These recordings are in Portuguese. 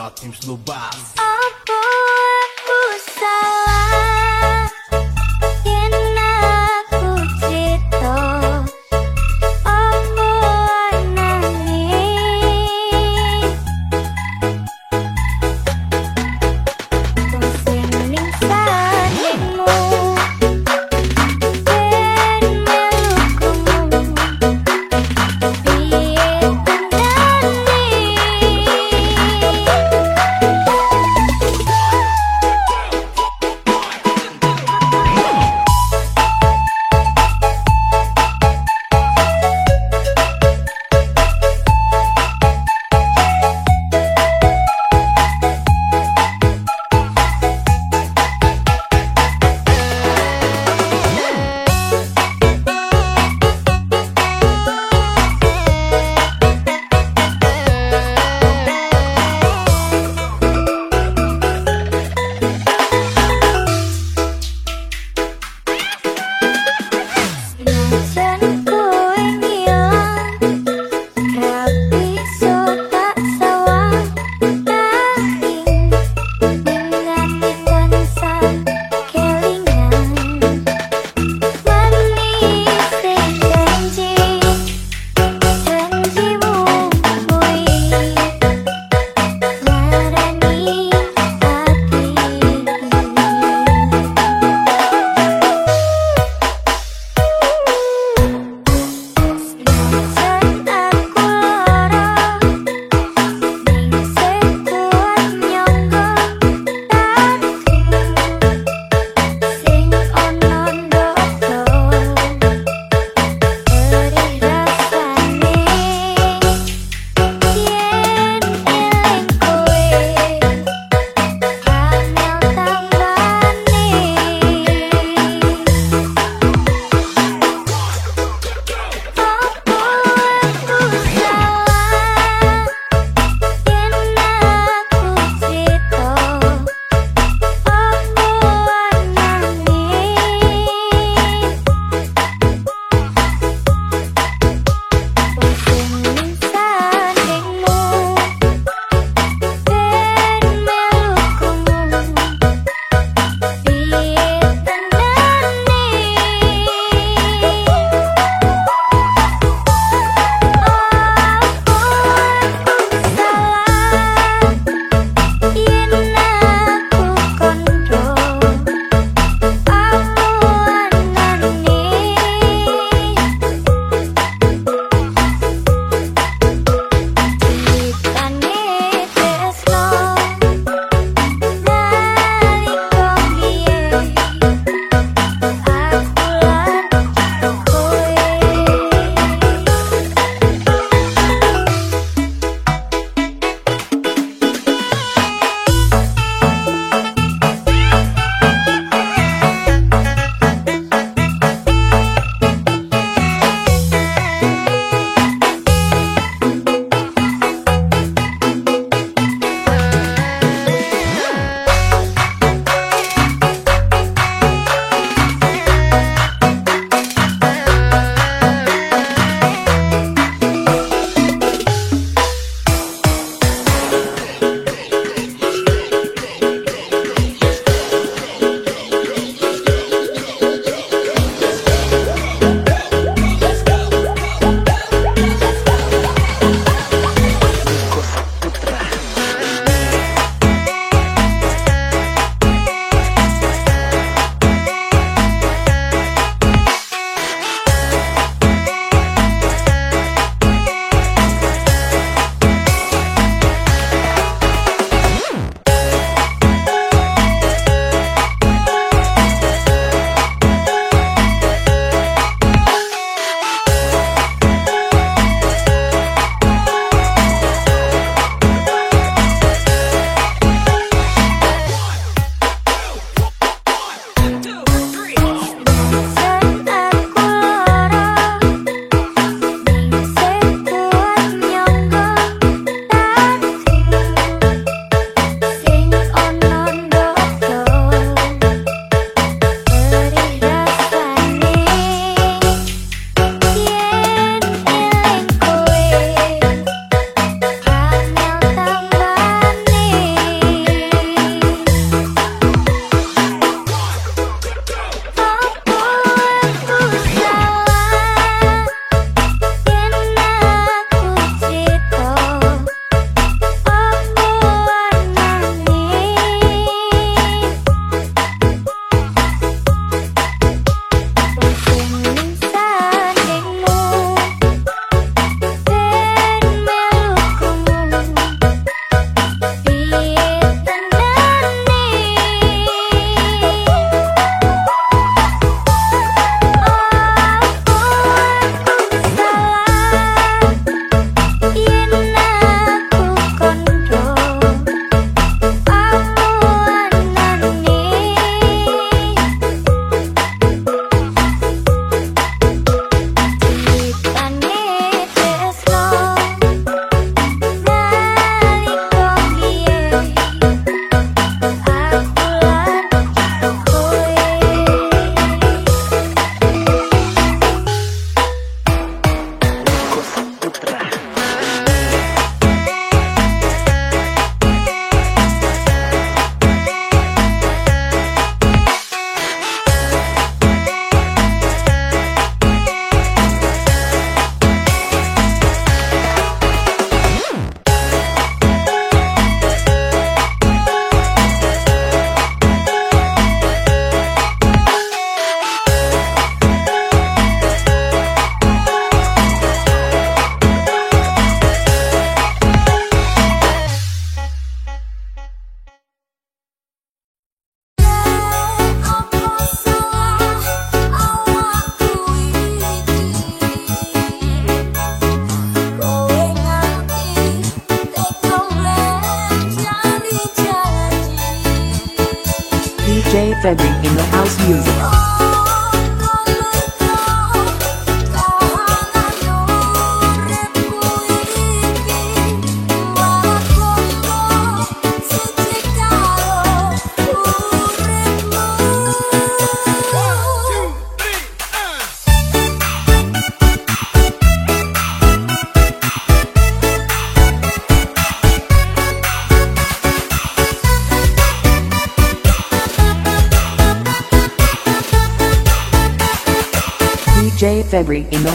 Jotim Slubas Apa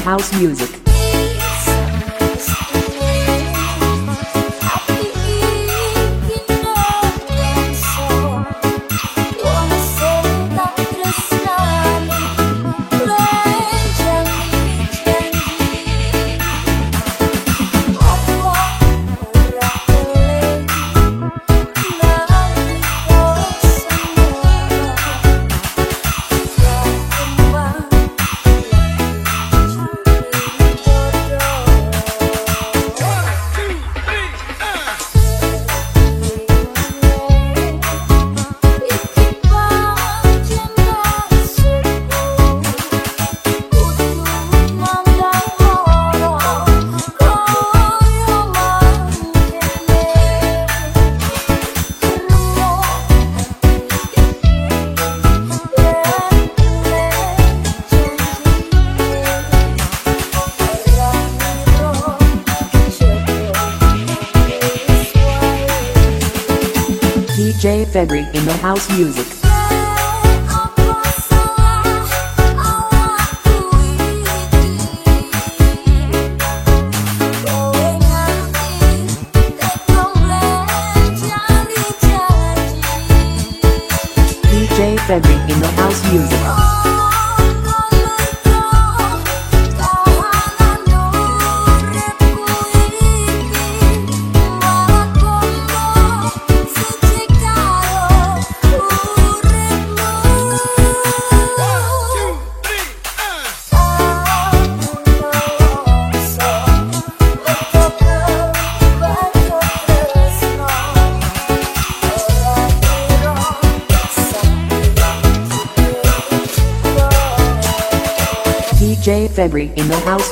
house music. In the house music.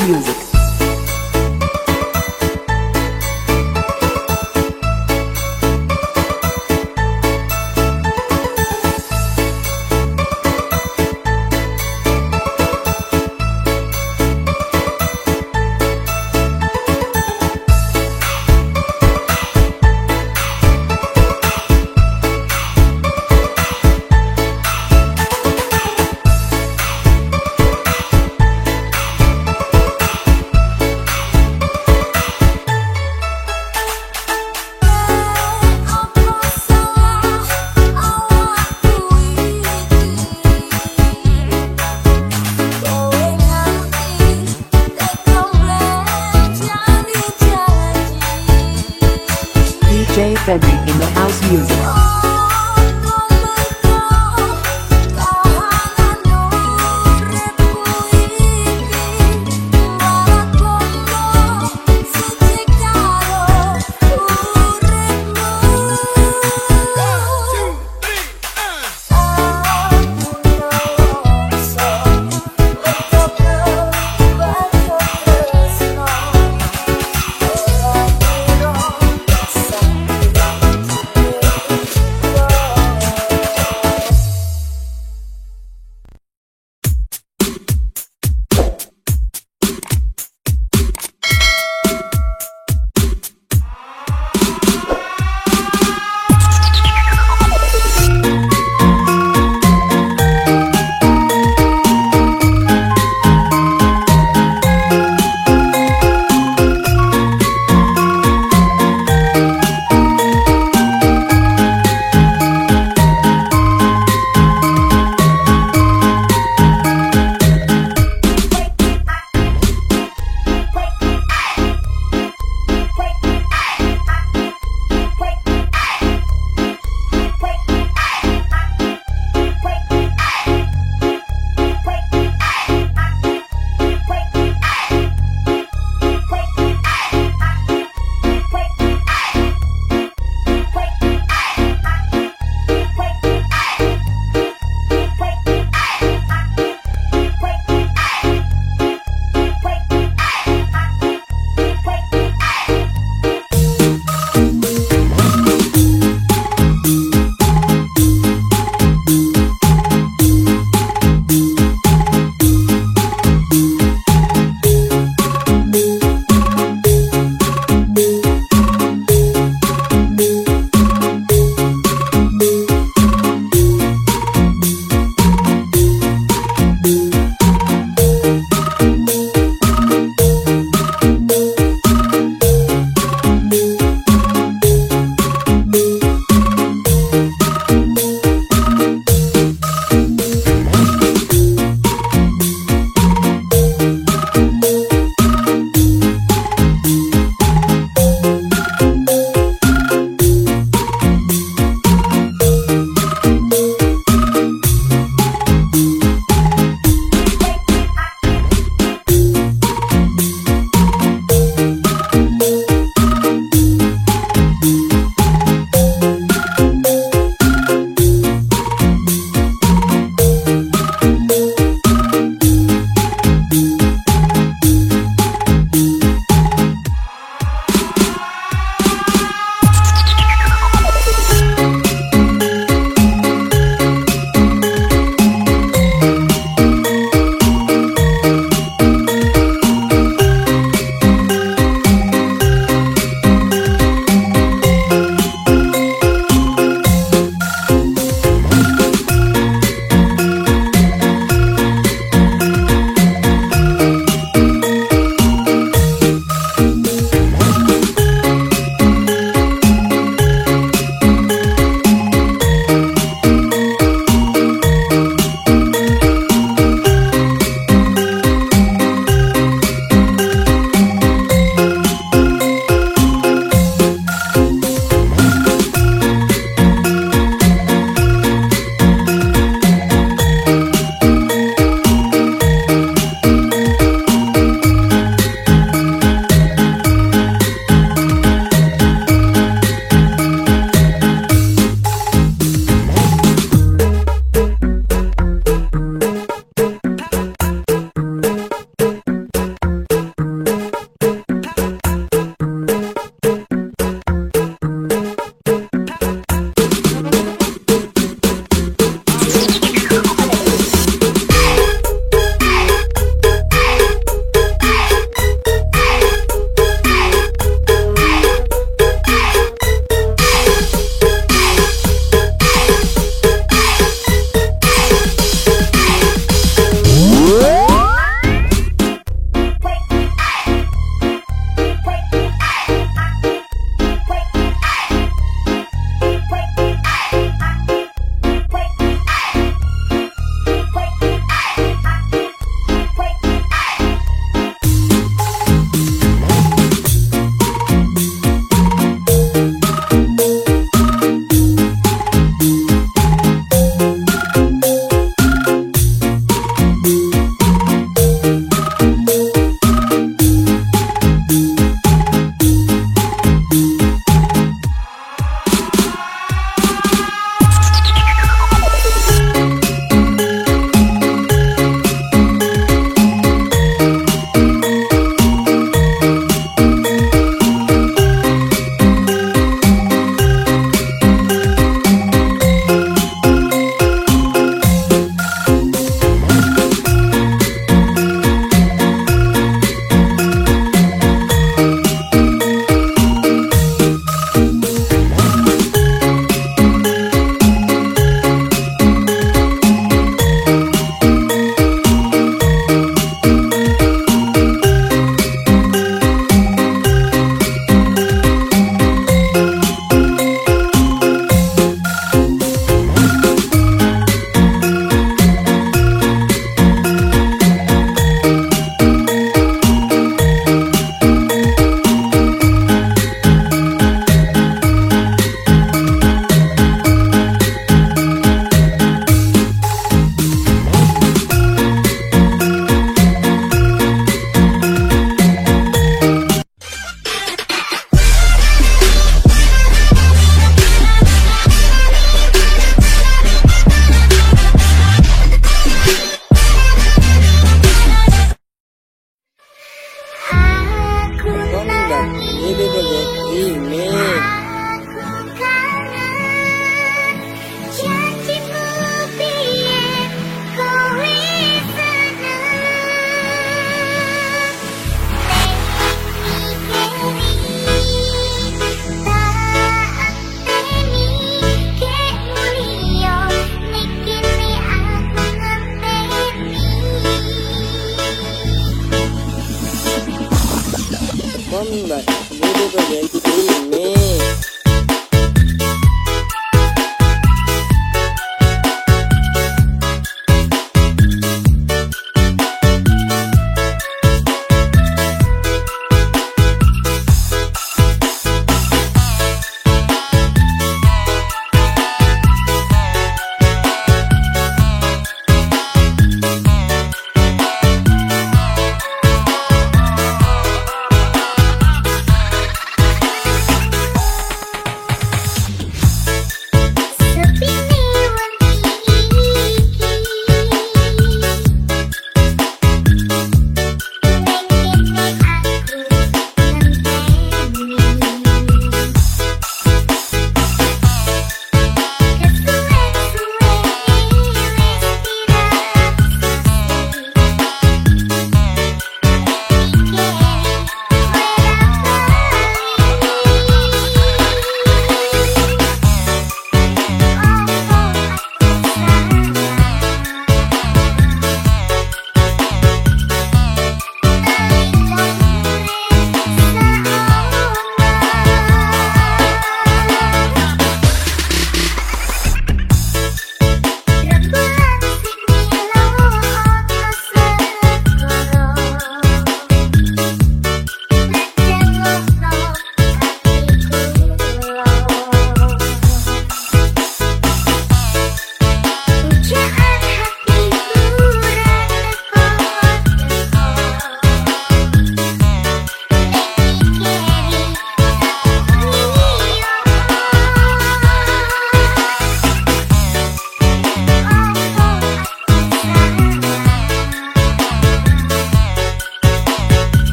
Music.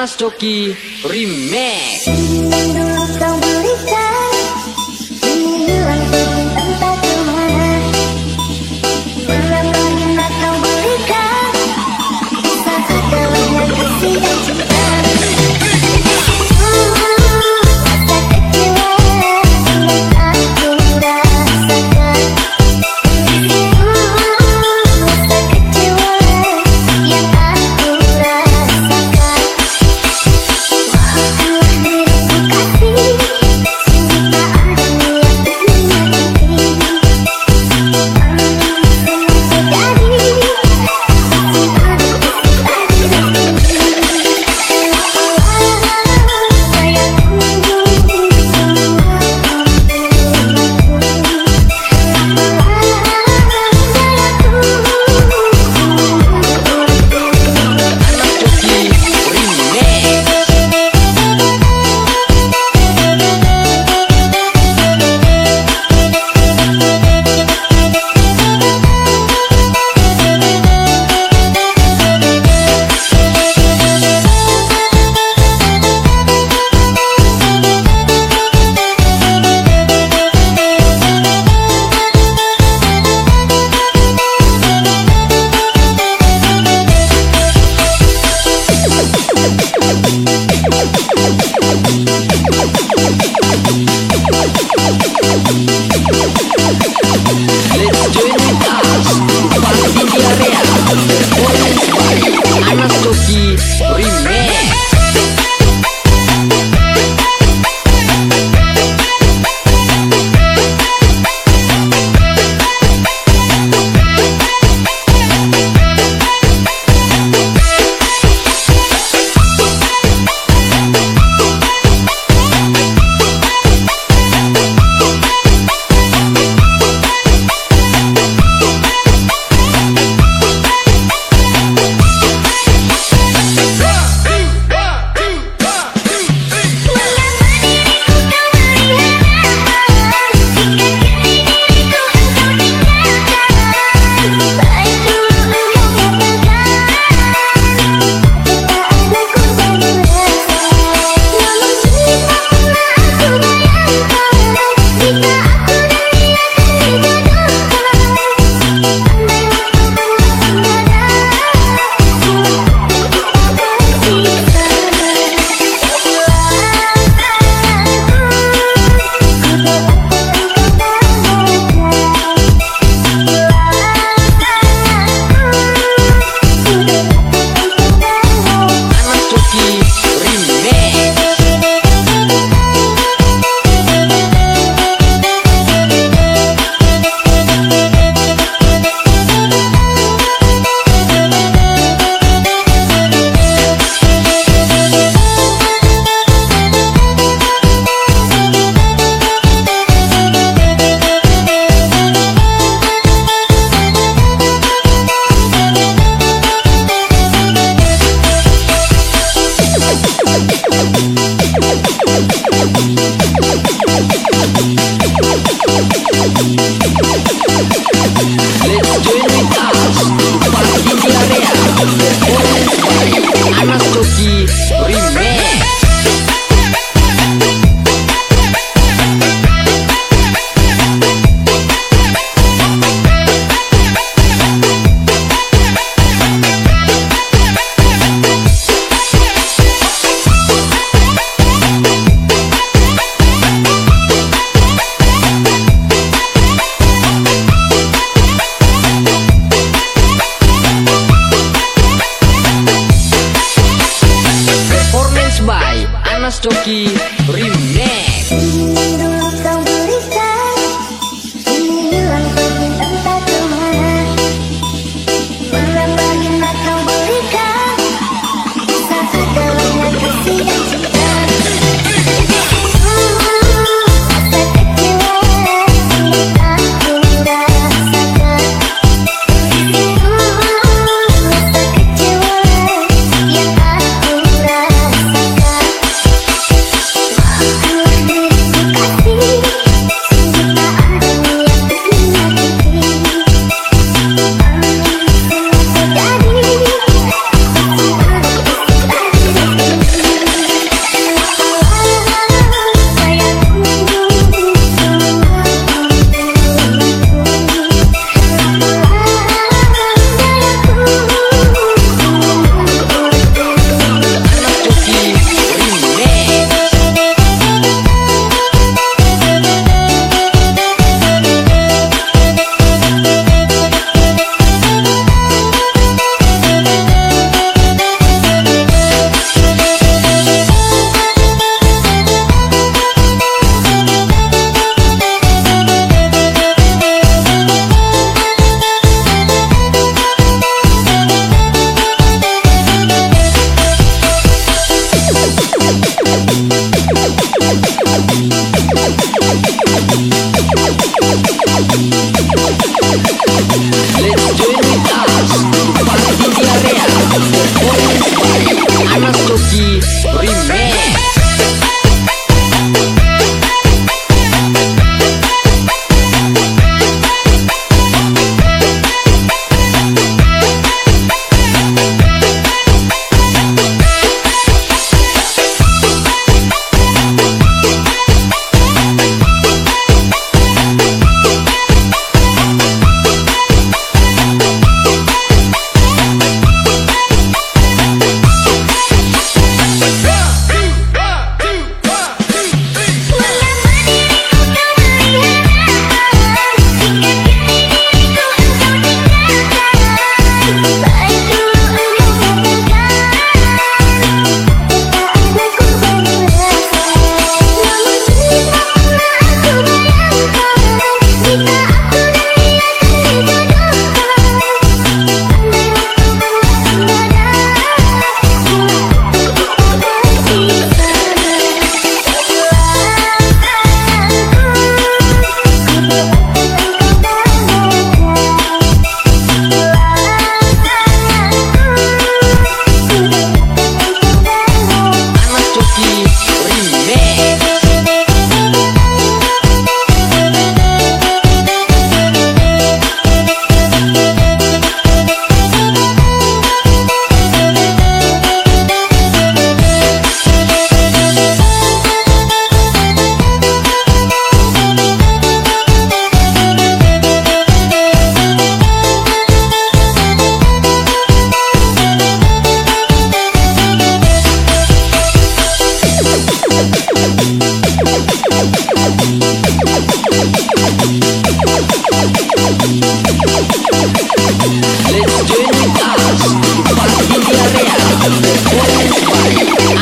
Mas Doki Remix.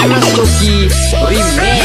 Anastasio Ribeiro